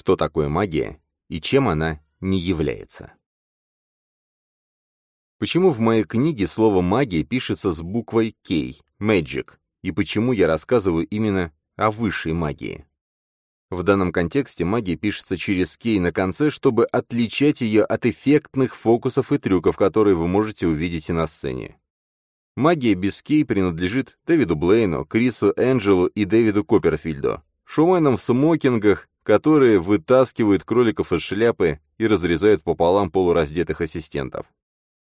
что такое магия и чем она не является. Почему в моей книге слово «магия» пишется с буквой K, Magic, и почему я рассказываю именно о высшей магии? В данном контексте магия пишется через кей на конце, чтобы отличать ее от эффектных фокусов и трюков, которые вы можете увидеть и на сцене. Магия без кей принадлежит Дэвиду Блейну, Крису Энджелу и Дэвиду Копперфильду, шоуменам в смокингах, которые вытаскивают кроликов из шляпы и разрезают пополам полураздетых ассистентов.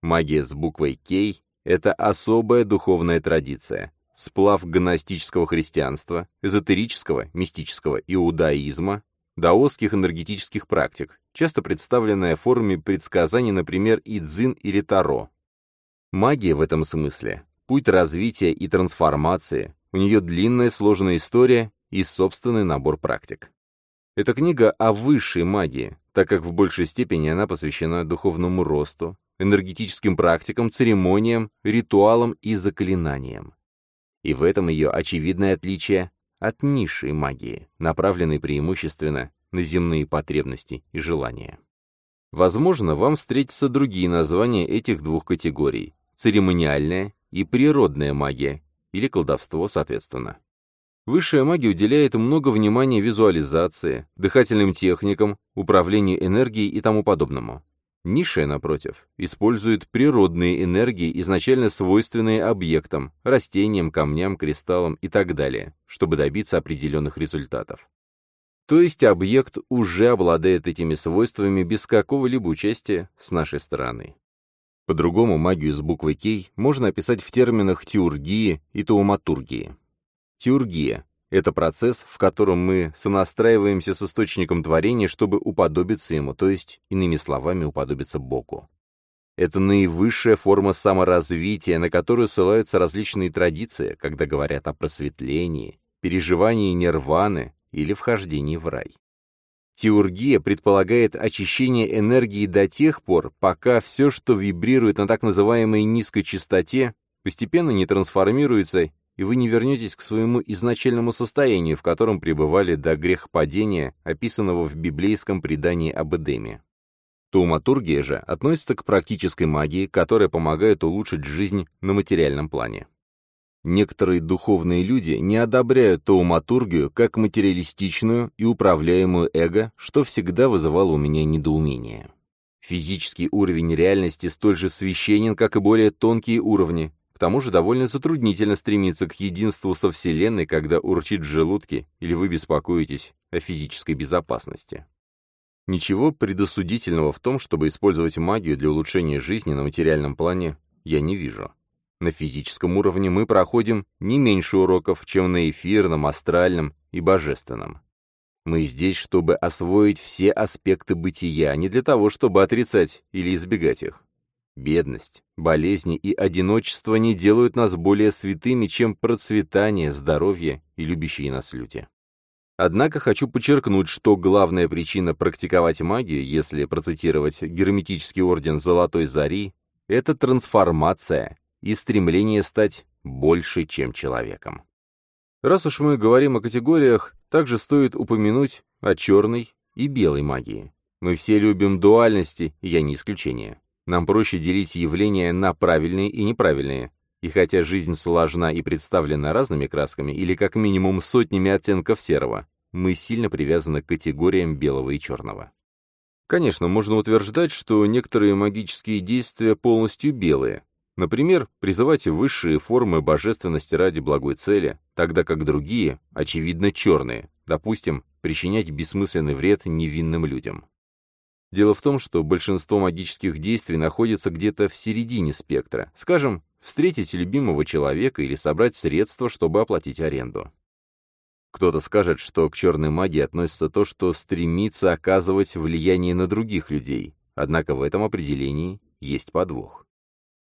Магия с буквой Кей — это особая духовная традиция, сплав гностического христианства, эзотерического, мистического иудаизма, даосских энергетических практик, часто представленная в форме предсказаний, например, идзин или таро. Магия в этом смысле — путь развития и трансформации, у нее длинная сложная история и собственный набор практик. Это книга о высшей магии, так как в большей степени она посвящена духовному росту, энергетическим практикам, церемониям, ритуалам и заклинаниям. И в этом ее очевидное отличие от низшей магии, направленной преимущественно на земные потребности и желания. Возможно, вам встретятся другие названия этих двух категорий – церемониальная и природная магия, или колдовство, соответственно. Высшая магия уделяет много внимания визуализации, дыхательным техникам, управлению энергией и тому подобному. Низшая, напротив, использует природные энергии, изначально свойственные объектам, растениям, камням, кристаллам и так далее, чтобы добиться определенных результатов. То есть объект уже обладает этими свойствами без какого-либо участия с нашей стороны. По-другому магию с буквой «Кей» можно описать в терминах теургии и тауматургии. Теургия это процесс, в котором мы сонастраиваемся с источником творения, чтобы уподобиться ему, то есть, иными словами, уподобиться Богу. Это наивысшая форма саморазвития, на которую ссылаются различные традиции, когда говорят о просветлении, переживании нирваны или вхождении в рай. Теургия предполагает очищение энергии до тех пор, пока все, что вибрирует на так называемой низкой частоте, постепенно не трансформируется и вы не вернетесь к своему изначальному состоянию, в котором пребывали до грехопадения, описанного в библейском предании об Эдеме. Тауматургия же относится к практической магии, которая помогает улучшить жизнь на материальном плане. Некоторые духовные люди не одобряют тауматургию как материалистичную и управляемую эго, что всегда вызывало у меня недоумение. Физический уровень реальности столь же священен, как и более тонкие уровни, к тому же довольно затруднительно стремиться к единству со Вселенной, когда урчит в желудке или вы беспокоитесь о физической безопасности. Ничего предосудительного в том, чтобы использовать магию для улучшения жизни на материальном плане, я не вижу. На физическом уровне мы проходим не меньше уроков, чем на эфирном, астральном и божественном. Мы здесь, чтобы освоить все аспекты бытия, а не для того, чтобы отрицать или избегать их. Бедность, болезни и одиночество не делают нас более святыми, чем процветание, здоровье и любящие нас люди. Однако хочу подчеркнуть, что главная причина практиковать магию, если процитировать герметический орден Золотой Зари, это трансформация и стремление стать больше, чем человеком. Раз уж мы говорим о категориях, также стоит упомянуть о черной и белой магии. Мы все любим дуальности, я не исключение. Нам проще делить явления на правильные и неправильные. И хотя жизнь сложна и представлена разными красками, или как минимум сотнями оттенков серого, мы сильно привязаны к категориям белого и черного. Конечно, можно утверждать, что некоторые магические действия полностью белые. Например, призывать высшие формы божественности ради благой цели, тогда как другие, очевидно, черные, допустим, причинять бессмысленный вред невинным людям. Дело в том, что большинство магических действий находится где-то в середине спектра. Скажем, встретить любимого человека или собрать средства, чтобы оплатить аренду. Кто-то скажет, что к черной магии относится то, что стремится оказывать влияние на других людей, однако в этом определении есть подвох.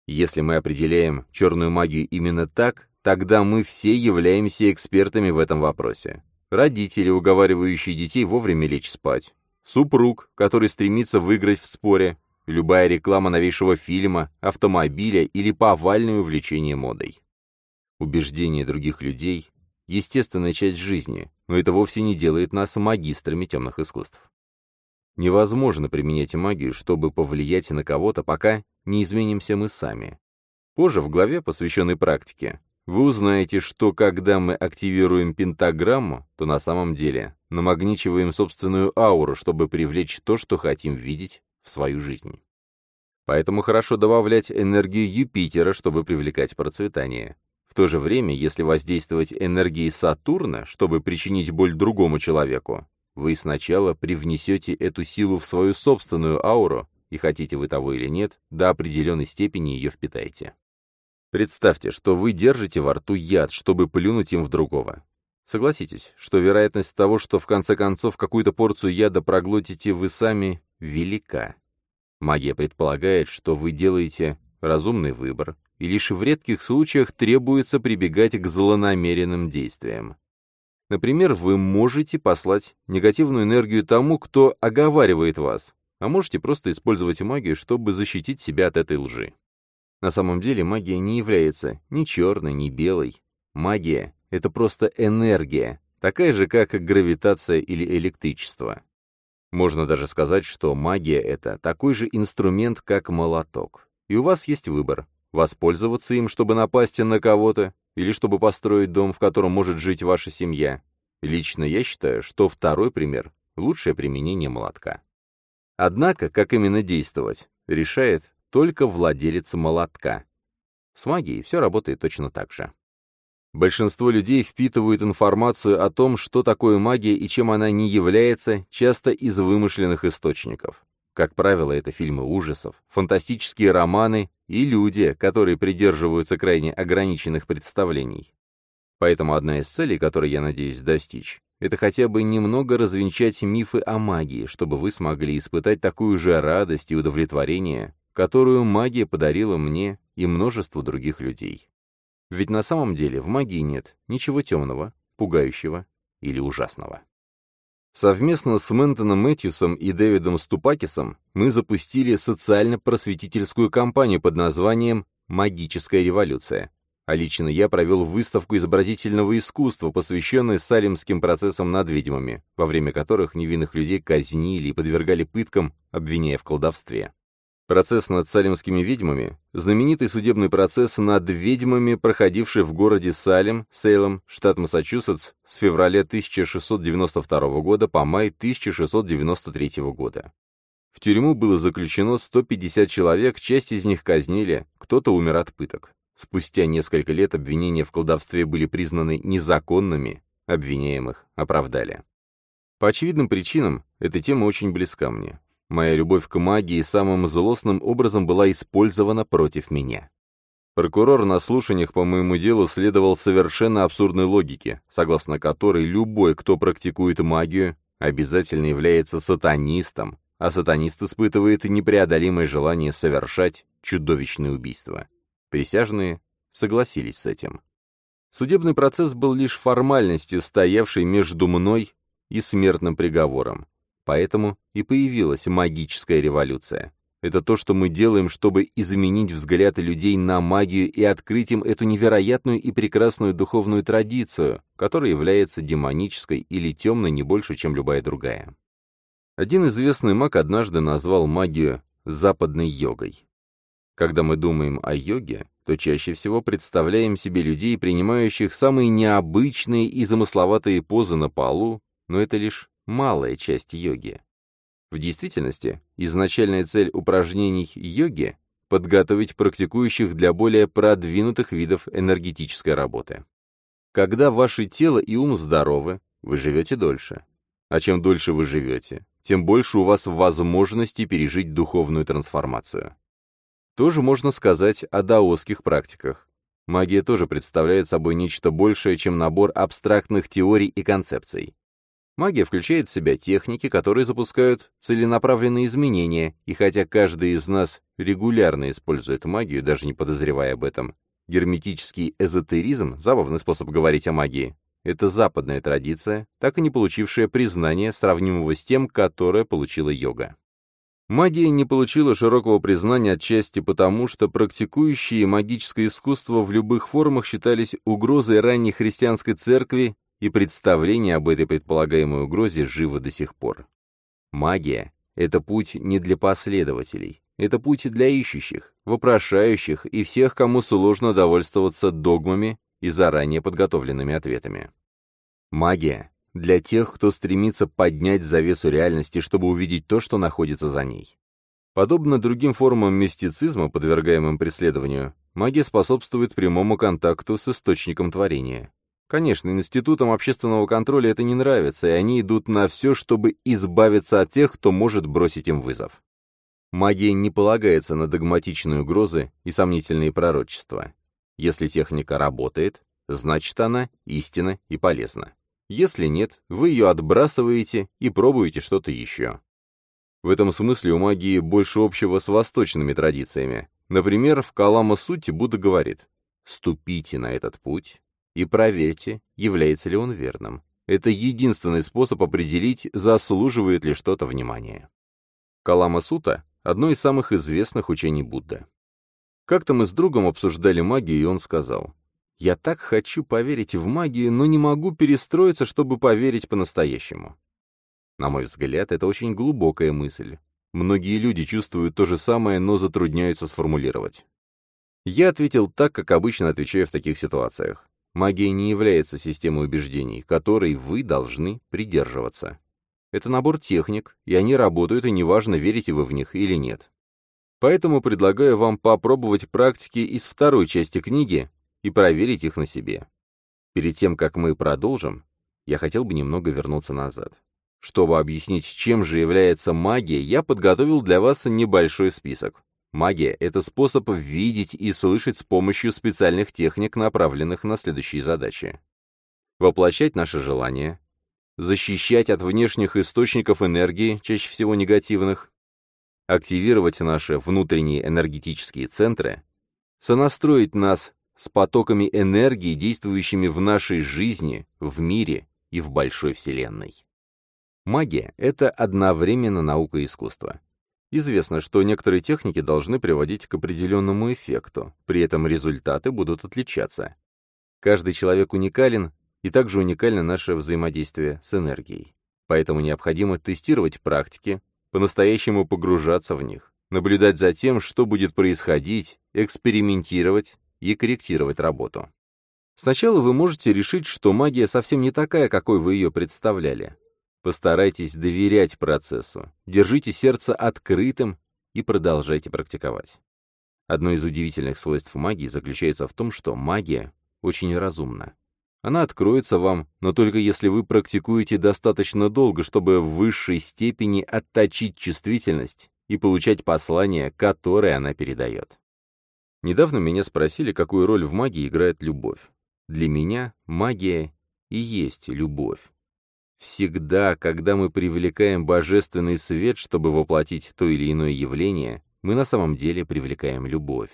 Если мы определяем черную магию именно так, тогда мы все являемся экспертами в этом вопросе. Родители, уговаривающие детей вовремя лечь спать, Супруг, который стремится выиграть в споре, любая реклама новейшего фильма, автомобиля или повальное увлечение модой. Убеждения других людей – естественная часть жизни, но это вовсе не делает нас магистрами темных искусств. Невозможно применять магию, чтобы повлиять на кого-то, пока не изменимся мы сами. Позже в главе, посвященной практике, вы узнаете, что когда мы активируем пентаграмму, то на самом деле намагничиваем собственную ауру, чтобы привлечь то, что хотим видеть в свою жизнь. Поэтому хорошо добавлять энергию Юпитера, чтобы привлекать процветание. В то же время, если воздействовать энергией Сатурна, чтобы причинить боль другому человеку, вы сначала привнесете эту силу в свою собственную ауру, и хотите вы того или нет, до определенной степени ее впитаете. Представьте, что вы держите во рту яд, чтобы плюнуть им в другого. Согласитесь, что вероятность того, что в конце концов какую-то порцию яда проглотите вы сами, велика. Магия предполагает, что вы делаете разумный выбор, и лишь в редких случаях требуется прибегать к злонамеренным действиям. Например, вы можете послать негативную энергию тому, кто оговаривает вас, а можете просто использовать магию, чтобы защитить себя от этой лжи. На самом деле магия не является ни черной, ни белой. Магия — это просто энергия, такая же, как гравитация или электричество. Можно даже сказать, что магия — это такой же инструмент, как молоток. И у вас есть выбор Воспользоваться им, чтобы напасть на кого-то, или чтобы построить дом, в котором может жить ваша семья. Лично я считаю, что второй пример – лучшее применение молотка. Однако, как именно действовать, решает только владелец молотка. С магией все работает точно так же. Большинство людей впитывают информацию о том, что такое магия и чем она не является, часто из вымышленных источников. Как правило, это фильмы ужасов, фантастические романы и люди, которые придерживаются крайне ограниченных представлений. Поэтому одна из целей, которой я надеюсь достичь, это хотя бы немного развенчать мифы о магии, чтобы вы смогли испытать такую же радость и удовлетворение, которую магия подарила мне и множеству других людей. Ведь на самом деле в магии нет ничего темного, пугающего или ужасного. Совместно с Мэнтоном Мэтьюсом и Дэвидом Ступакисом мы запустили социально-просветительскую кампанию под названием «Магическая революция». А лично я провел выставку изобразительного искусства, посвященную салимским процессам над ведьмами, во время которых невинных людей казнили и подвергали пыткам, обвиняя в колдовстве. Процесс над салемскими ведьмами – знаменитый судебный процесс над ведьмами, проходивший в городе Салем, Сейлом, штат Массачусетс, с февраля 1692 года по май 1693 года. В тюрьму было заключено 150 человек, часть из них казнили, кто-то умер от пыток. Спустя несколько лет обвинения в колдовстве были признаны незаконными, обвиняемых оправдали. По очевидным причинам эта тема очень близка мне. Моя любовь к магии самым злостным образом была использована против меня. Прокурор на слушаниях по моему делу следовал совершенно абсурдной логике, согласно которой любой, кто практикует магию, обязательно является сатанистом, а сатанист испытывает непреодолимое желание совершать чудовищные убийства. Присяжные согласились с этим. Судебный процесс был лишь формальностью, стоявшей между мной и смертным приговором. Поэтому и появилась магическая революция. Это то, что мы делаем, чтобы изменить взгляды людей на магию и открыть им эту невероятную и прекрасную духовную традицию, которая является демонической или темной не больше, чем любая другая. Один известный маг однажды назвал магию западной йогой. Когда мы думаем о йоге, то чаще всего представляем себе людей, принимающих самые необычные и замысловатые позы на полу, но это лишь малая часть йоги. В действительности, изначальная цель упражнений йоги – подготовить практикующих для более продвинутых видов энергетической работы. Когда ваше тело и ум здоровы, вы живете дольше. А чем дольше вы живете, тем больше у вас возможностей пережить духовную трансформацию. Тоже можно сказать о даосских практиках. Магия тоже представляет собой нечто большее, чем набор абстрактных теорий и концепций. Магия включает в себя техники, которые запускают целенаправленные изменения, и хотя каждый из нас регулярно использует магию, даже не подозревая об этом, герметический эзотеризм, забавный способ говорить о магии, это западная традиция, так и не получившая признания, сравнимого с тем, которое получила йога. Магия не получила широкого признания отчасти потому, что практикующие магическое искусство в любых формах считались угрозой ранней христианской церкви и представление об этой предполагаемой угрозе живо до сих пор. Магия — это путь не для последователей, это путь для ищущих, вопрошающих и всех, кому сложно довольствоваться догмами и заранее подготовленными ответами. Магия — для тех, кто стремится поднять завесу реальности, чтобы увидеть то, что находится за ней. Подобно другим формам мистицизма, подвергаемым преследованию, магия способствует прямому контакту с источником творения. Конечно, институтам общественного контроля это не нравится, и они идут на все, чтобы избавиться от тех, кто может бросить им вызов. Магия не полагается на догматичные угрозы и сомнительные пророчества. Если техника работает, значит она истинна и полезна. Если нет, вы ее отбрасываете и пробуете что-то еще. В этом смысле у магии больше общего с восточными традициями. Например, в Калама Сути Будда говорит «Ступите на этот путь, и проверьте, является ли он верным. Это единственный способ определить, заслуживает ли что-то внимания. Калама Сута — одно из самых известных учений Будды. Как-то мы с другом обсуждали магию, и он сказал, «Я так хочу поверить в магию, но не могу перестроиться, чтобы поверить по-настоящему». На мой взгляд, это очень глубокая мысль. Многие люди чувствуют то же самое, но затрудняются сформулировать. Я ответил так, как обычно отвечаю в таких ситуациях. Магия не является системой убеждений, которой вы должны придерживаться. Это набор техник, и они работают, и неважно, верите вы в них или нет. Поэтому предлагаю вам попробовать практики из второй части книги и проверить их на себе. Перед тем, как мы продолжим, я хотел бы немного вернуться назад. Чтобы объяснить, чем же является магия, я подготовил для вас небольшой список. Магия — это способ видеть и слышать с помощью специальных техник, направленных на следующие задачи. Воплощать наши желания, защищать от внешних источников энергии, чаще всего негативных, активировать наши внутренние энергетические центры, сонастроить нас с потоками энергии, действующими в нашей жизни, в мире и в большой Вселенной. Магия — это одновременно наука и искусство. Известно, что некоторые техники должны приводить к определенному эффекту, при этом результаты будут отличаться. Каждый человек уникален, и также уникально наше взаимодействие с энергией. Поэтому необходимо тестировать практики, по-настоящему погружаться в них, наблюдать за тем, что будет происходить, экспериментировать и корректировать работу. Сначала вы можете решить, что магия совсем не такая, какой вы ее представляли. Постарайтесь доверять процессу, держите сердце открытым и продолжайте практиковать. Одно из удивительных свойств магии заключается в том, что магия очень разумна. Она откроется вам, но только если вы практикуете достаточно долго, чтобы в высшей степени отточить чувствительность и получать послание, которое она передает. Недавно меня спросили, какую роль в магии играет любовь. Для меня магия и есть любовь. Всегда, когда мы привлекаем божественный свет, чтобы воплотить то или иное явление, мы на самом деле привлекаем любовь.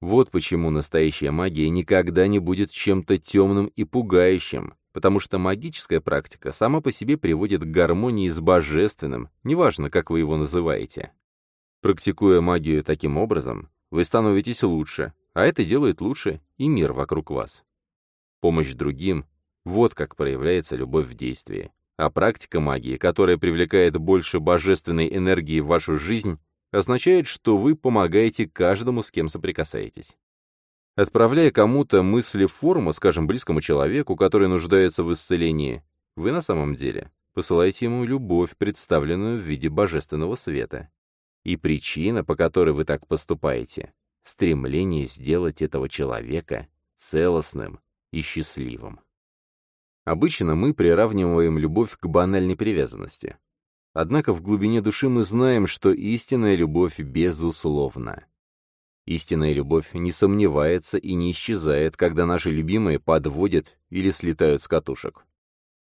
Вот почему настоящая магия никогда не будет чем-то темным и пугающим, потому что магическая практика сама по себе приводит к гармонии с божественным, неважно, как вы его называете. Практикуя магию таким образом, вы становитесь лучше, а это делает лучше и мир вокруг вас. Помощь другим вот как проявляется любовь в действии. А практика магии, которая привлекает больше божественной энергии в вашу жизнь, означает, что вы помогаете каждому, с кем соприкасаетесь. Отправляя кому-то мысли в форму, скажем, близкому человеку, который нуждается в исцелении, вы на самом деле посылаете ему любовь, представленную в виде божественного света. И причина, по которой вы так поступаете, стремление сделать этого человека целостным и счастливым. Обычно мы приравниваем любовь к банальной привязанности. Однако в глубине души мы знаем, что истинная любовь безусловна. Истинная любовь не сомневается и не исчезает, когда наши любимые подводят или слетают с катушек.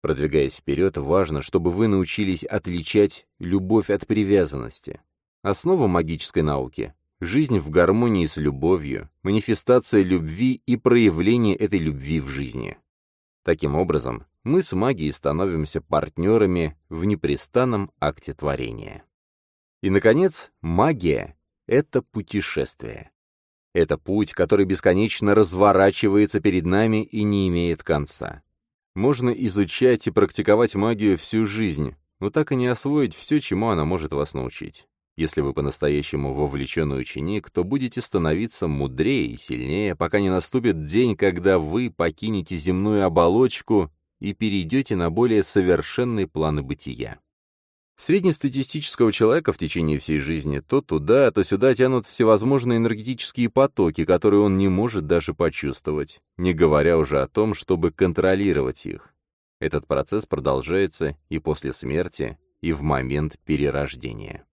Продвигаясь вперед, важно, чтобы вы научились отличать любовь от привязанности. Основа магической науки — жизнь в гармонии с любовью, манифестация любви и проявление этой любви в жизни. Таким образом, мы с магией становимся партнерами в непрестанном акте творения. И, наконец, магия — это путешествие. Это путь, который бесконечно разворачивается перед нами и не имеет конца. Можно изучать и практиковать магию всю жизнь, но так и не освоить все, чему она может вас научить. Если вы по-настоящему вовлеченный ученик, то будете становиться мудрее и сильнее, пока не наступит день, когда вы покинете земную оболочку и перейдете на более совершенные планы бытия. Среднестатистического человека в течение всей жизни то туда, то сюда тянут всевозможные энергетические потоки, которые он не может даже почувствовать, не говоря уже о том, чтобы контролировать их. Этот процесс продолжается и после смерти, и в момент перерождения.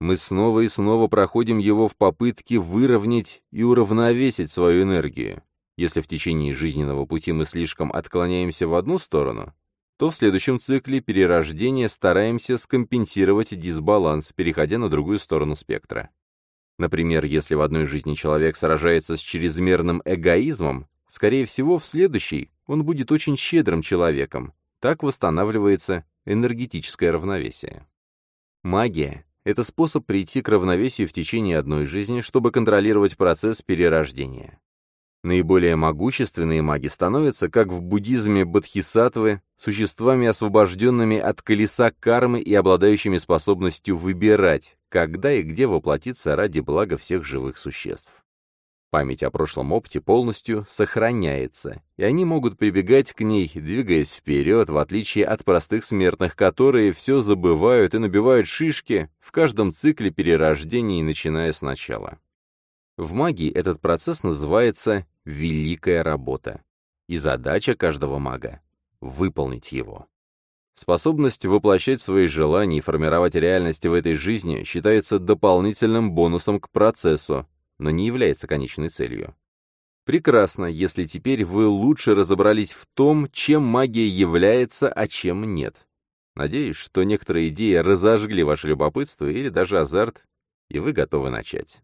Мы снова и снова проходим его в попытке выровнять и уравновесить свою энергию. Если в течение жизненного пути мы слишком отклоняемся в одну сторону, то в следующем цикле перерождения стараемся скомпенсировать дисбаланс, переходя на другую сторону спектра. Например, если в одной жизни человек сражается с чрезмерным эгоизмом, скорее всего, в следующей он будет очень щедрым человеком. Так восстанавливается энергетическое равновесие. Магия — это способ прийти к равновесию в течение одной жизни, чтобы контролировать процесс перерождения. Наиболее могущественные маги становятся, как в буддизме бодхисаттвы, существами, освобожденными от колеса кармы и обладающими способностью выбирать, когда и где воплотиться ради блага всех живых существ. Память о прошлом опыте полностью сохраняется, и они могут прибегать к ней, двигаясь вперед, в отличие от простых смертных, которые все забывают и набивают шишки в каждом цикле перерождений, начиная сначала. В магии этот процесс называется «великая работа», и задача каждого мага — выполнить его. Способность воплощать свои желания и формировать реальность в этой жизни считается дополнительным бонусом к процессу, но не является конечной целью. Прекрасно, если теперь вы лучше разобрались в том, чем магия является, а чем нет. Надеюсь, что некоторые идеи разожгли ваше любопытство или даже азарт, и вы готовы начать.